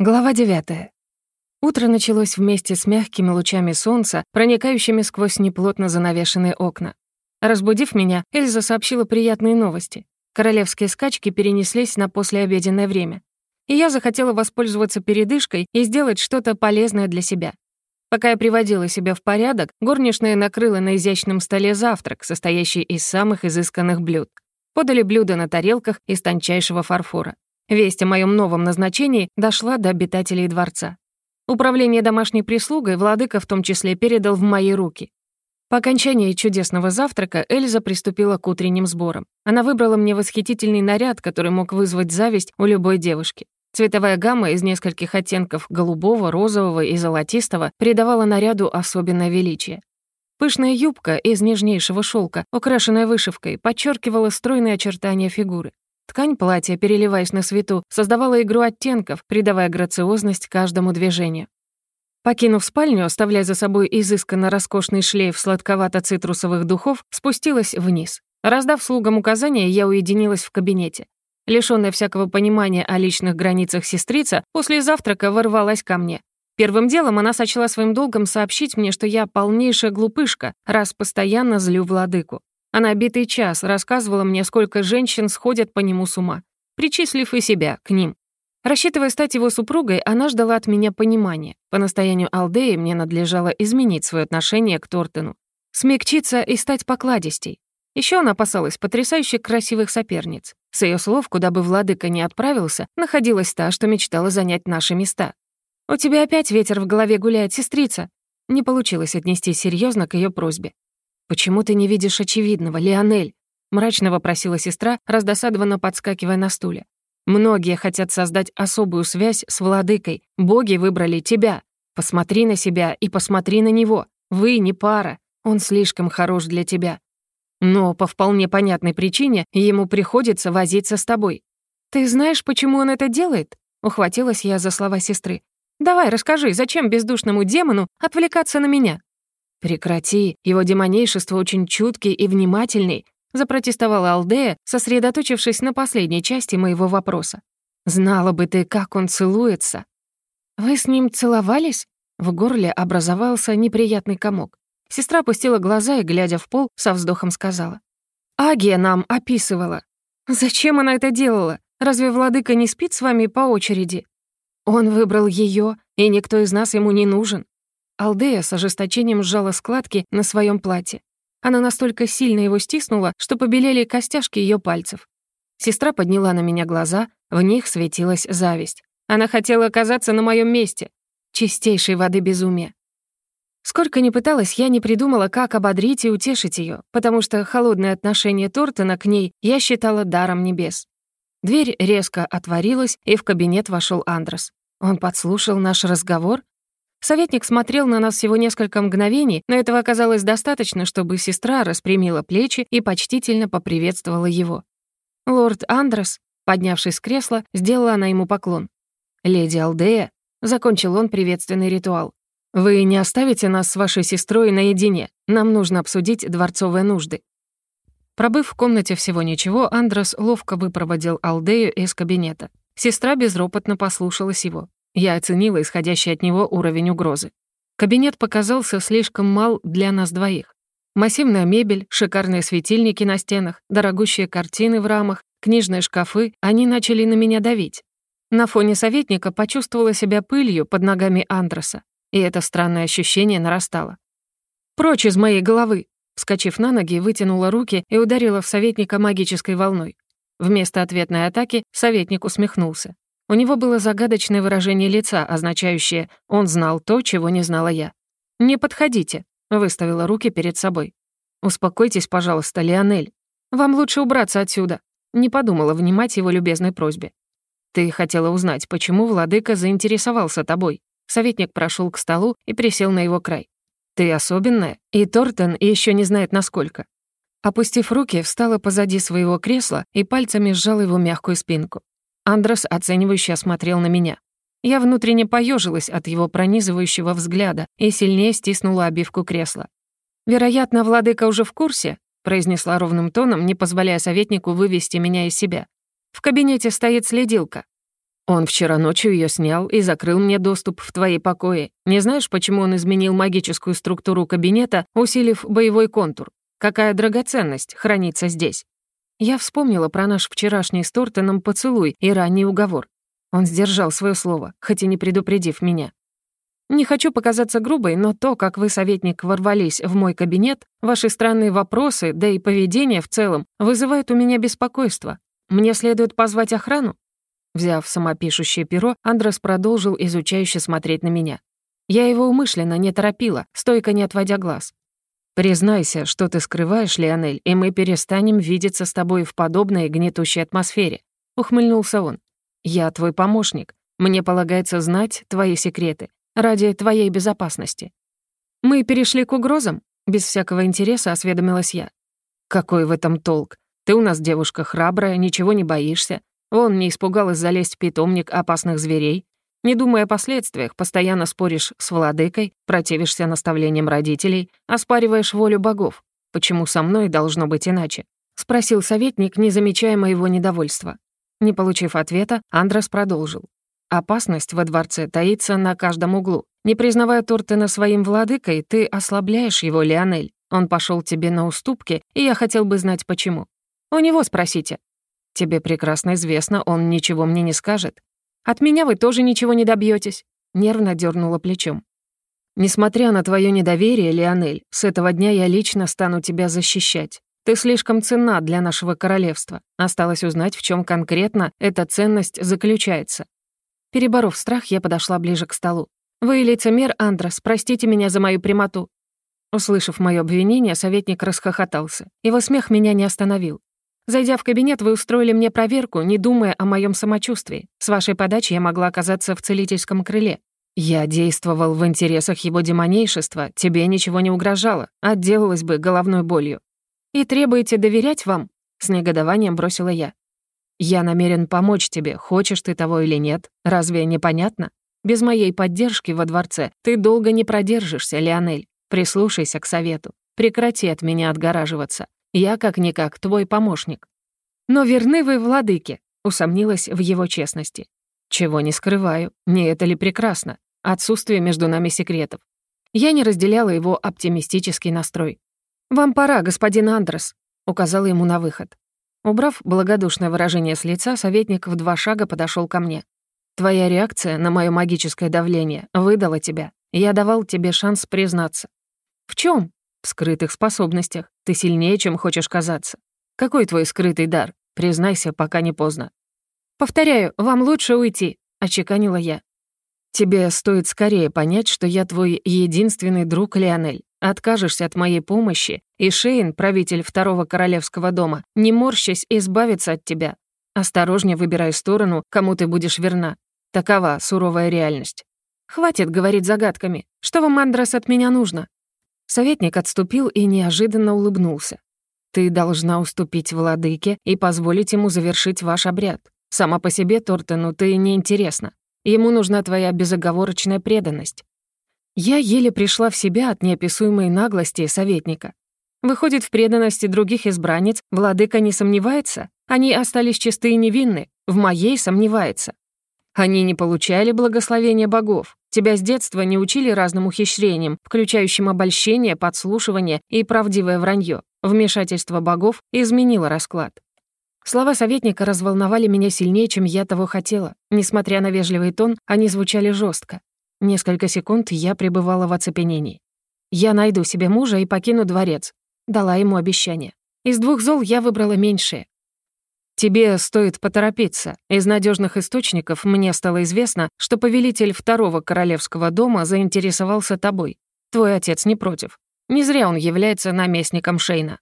Глава 9. Утро началось вместе с мягкими лучами солнца, проникающими сквозь неплотно занавешенные окна. Разбудив меня, Эльза сообщила приятные новости. Королевские скачки перенеслись на послеобеденное время. И я захотела воспользоваться передышкой и сделать что-то полезное для себя. Пока я приводила себя в порядок, горничная накрыла на изящном столе завтрак, состоящий из самых изысканных блюд. Подали блюда на тарелках из тончайшего фарфора. Весть о моем новом назначении дошла до обитателей дворца. Управление домашней прислугой владыка в том числе передал в мои руки. По окончании чудесного завтрака Эльза приступила к утренним сборам. Она выбрала мне восхитительный наряд, который мог вызвать зависть у любой девушки. Цветовая гамма из нескольких оттенков голубого, розового и золотистого придавала наряду особенное величие. Пышная юбка из нежнейшего шелка, украшенная вышивкой, подчеркивала стройные очертания фигуры. Ткань платья, переливаясь на свету, создавала игру оттенков, придавая грациозность каждому движению. Покинув спальню, оставляя за собой изысканно роскошный шлейф сладковато-цитрусовых духов, спустилась вниз. Раздав слугам указания, я уединилась в кабинете. Лишённая всякого понимания о личных границах сестрица, после завтрака ворвалась ко мне. Первым делом она сочла своим долгом сообщить мне, что я полнейшая глупышка, раз постоянно злю владыку. Она битый час рассказывала мне, сколько женщин сходят по нему с ума, причислив и себя к ним. Рассчитывая стать его супругой, она ждала от меня понимания. По настоянию Алдеи мне надлежало изменить свое отношение к Тортену, смягчиться и стать покладистей. Еще она опасалась потрясающе красивых соперниц. С ее слов, куда бы владыка ни отправился, находилась та, что мечтала занять наши места. «У тебя опять ветер в голове гуляет, сестрица!» Не получилось отнести серьезно к ее просьбе. «Почему ты не видишь очевидного, Лионель?» — мрачно вопросила сестра, раздосадованно подскакивая на стуле. «Многие хотят создать особую связь с владыкой. Боги выбрали тебя. Посмотри на себя и посмотри на него. Вы не пара. Он слишком хорош для тебя. Но по вполне понятной причине ему приходится возиться с тобой. Ты знаешь, почему он это делает?» Ухватилась я за слова сестры. «Давай, расскажи, зачем бездушному демону отвлекаться на меня?» «Прекрати, его демонейшество очень чуткий и внимательный», запротестовала Алдея, сосредоточившись на последней части моего вопроса. «Знала бы ты, как он целуется». «Вы с ним целовались?» В горле образовался неприятный комок. Сестра опустила глаза и, глядя в пол, со вздохом сказала. «Агия нам описывала. Зачем она это делала? Разве владыка не спит с вами по очереди? Он выбрал ее, и никто из нас ему не нужен. Алдея с ожесточением сжала складки на своем платье. Она настолько сильно его стиснула, что побелели костяшки ее пальцев. Сестра подняла на меня глаза, в них светилась зависть. Она хотела оказаться на моем месте. Чистейшей воды безумия. Сколько ни пыталась, я не придумала, как ободрить и утешить ее, потому что холодное отношение Тортона к ней я считала даром небес. Дверь резко отворилась, и в кабинет вошел Андрес. Он подслушал наш разговор Советник смотрел на нас всего несколько мгновений, но этого оказалось достаточно, чтобы сестра распрямила плечи и почтительно поприветствовала его. «Лорд Андрес», поднявшись с кресла, сделала она ему поклон. «Леди Алдея», — закончил он приветственный ритуал. «Вы не оставите нас с вашей сестрой наедине. Нам нужно обсудить дворцовые нужды». Пробыв в комнате всего ничего, Андрес ловко выпроводил Алдею из кабинета. Сестра безропотно послушалась его. Я оценила исходящий от него уровень угрозы. Кабинет показался слишком мал для нас двоих. Массивная мебель, шикарные светильники на стенах, дорогущие картины в рамах, книжные шкафы, они начали на меня давить. На фоне советника почувствовала себя пылью под ногами Андреса, и это странное ощущение нарастало. «Прочь из моей головы!» Вскочив на ноги, вытянула руки и ударила в советника магической волной. Вместо ответной атаки советник усмехнулся. У него было загадочное выражение лица, означающее «он знал то, чего не знала я». «Не подходите», — выставила руки перед собой. «Успокойтесь, пожалуйста, Леонель. Вам лучше убраться отсюда», — не подумала внимать его любезной просьбе. «Ты хотела узнать, почему владыка заинтересовался тобой?» Советник прошел к столу и присел на его край. «Ты особенная, и Тортон еще не знает, насколько». Опустив руки, встала позади своего кресла и пальцами сжала его мягкую спинку. Андрес оценивающе осмотрел на меня. Я внутренне поежилась от его пронизывающего взгляда и сильнее стиснула обивку кресла. «Вероятно, владыка уже в курсе», произнесла ровным тоном, не позволяя советнику вывести меня из себя. «В кабинете стоит следилка». Он вчера ночью ее снял и закрыл мне доступ в твои покои. Не знаешь, почему он изменил магическую структуру кабинета, усилив боевой контур? Какая драгоценность хранится здесь? Я вспомнила про наш вчерашний с Тортоном поцелуй и ранний уговор. Он сдержал свое слово, хоть и не предупредив меня. Не хочу показаться грубой, но то, как вы, советник, ворвались в мой кабинет, ваши странные вопросы, да и поведение в целом, вызывают у меня беспокойство. Мне следует позвать охрану? Взяв самопишущее перо, Андрес продолжил изучающе смотреть на меня. Я его умышленно не торопила, стойко не отводя глаз. «Признайся, что ты скрываешь, Леонель, и мы перестанем видеться с тобой в подобной гнетущей атмосфере», — ухмыльнулся он. «Я твой помощник. Мне полагается знать твои секреты ради твоей безопасности». «Мы перешли к угрозам?» — без всякого интереса осведомилась я. «Какой в этом толк? Ты у нас девушка храбрая, ничего не боишься, он не испугалась залезть в питомник опасных зверей. Не думая о последствиях, постоянно споришь с владыкой, противишься наставлениям родителей, оспариваешь волю богов. Почему со мной должно быть иначе? Спросил советник, не замечая моего недовольства. Не получив ответа, Андрес продолжил. Опасность во дворце таится на каждом углу. Не признавая Тортена своим владыкой, ты ослабляешь его, Леонель. Он пошел тебе на уступки, и я хотел бы знать, почему. У него спросите. Тебе прекрасно известно, он ничего мне не скажет. От меня вы тоже ничего не добьетесь. Нервно дернула плечом. Несмотря на твое недоверие, Леонель, с этого дня я лично стану тебя защищать. Ты слишком ценна для нашего королевства. Осталось узнать, в чем конкретно эта ценность заключается. Переборов страх, я подошла ближе к столу. «Вы лицемер, Андрос, простите меня за мою прямоту». Услышав мое обвинение, советник расхохотался. Его смех меня не остановил. Зайдя в кабинет, вы устроили мне проверку, не думая о моем самочувствии. С вашей подачи я могла оказаться в целительском крыле. Я действовал в интересах его демонейшества, тебе ничего не угрожало, отделалась бы головной болью. И требуете доверять вам? С негодованием бросила я. Я намерен помочь тебе, хочешь ты того или нет. Разве непонятно? Без моей поддержки во дворце ты долго не продержишься, Леонель. Прислушайся к совету. Прекрати от меня отгораживаться. Я, как-никак, твой помощник. Но верны вы владыке, усомнилась в его честности. Чего не скрываю, не это ли прекрасно? Отсутствие между нами секретов. Я не разделяла его оптимистический настрой. «Вам пора, господин Андрес», — указала ему на выход. Убрав благодушное выражение с лица, советник в два шага подошел ко мне. «Твоя реакция на мое магическое давление выдала тебя. Я давал тебе шанс признаться». «В чем? В скрытых способностях. Ты сильнее, чем хочешь казаться. Какой твой скрытый дар? Признайся, пока не поздно. Повторяю, вам лучше уйти, очеканила я. Тебе стоит скорее понять, что я твой единственный друг, Леонель. Откажешься от моей помощи, и Шейн, правитель второго королевского дома, не морщась, избавится от тебя. Осторожнее выбирай сторону, кому ты будешь верна. Такова суровая реальность. Хватит говорить загадками. Что вам, Андрес, от меня нужно? Советник отступил и неожиданно улыбнулся. «Ты должна уступить владыке и позволить ему завершить ваш обряд. Сама по себе, Тортену, ты неинтересна. Ему нужна твоя безоговорочная преданность». Я еле пришла в себя от неописуемой наглости советника. Выходит, в преданности других избранниц владыка не сомневается? Они остались чисты и невинны, в моей сомневается. Они не получали благословения богов. Тебя с детства не учили разным ухищрениям, включающим обольщение, подслушивание и правдивое вранье. Вмешательство богов изменило расклад. Слова советника разволновали меня сильнее, чем я того хотела. Несмотря на вежливый тон, они звучали жестко. Несколько секунд я пребывала в оцепенении. «Я найду себе мужа и покину дворец», — дала ему обещание. Из двух зол я выбрала меньшее. Тебе стоит поторопиться. Из надежных источников мне стало известно, что повелитель второго королевского дома заинтересовался тобой. Твой отец не против. Не зря он является наместником Шейна.